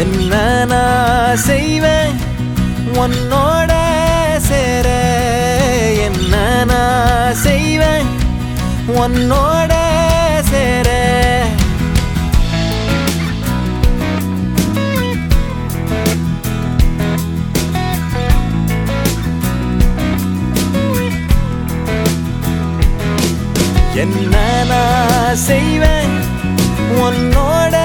என்ன நான் செய்வேன் உன்னோட சேர நான் செய்வேன் உன்னோட சேர. என்ன நான் செய்வேன் உன்னோட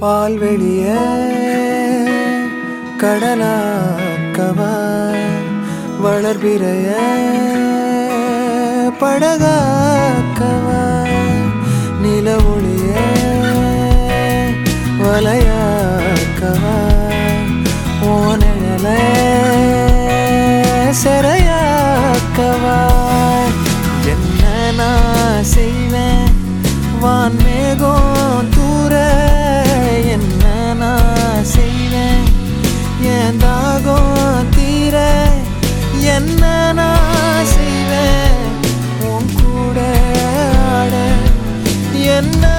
பால் வெளிய. கடலாக்கவா வளர்பிறைய படகாக்கவா நில ஒளிய வலையாக்கவா ஓனல செறையாக்கவா என்ன நான் செய்வேன்? வான் மேகோ enough.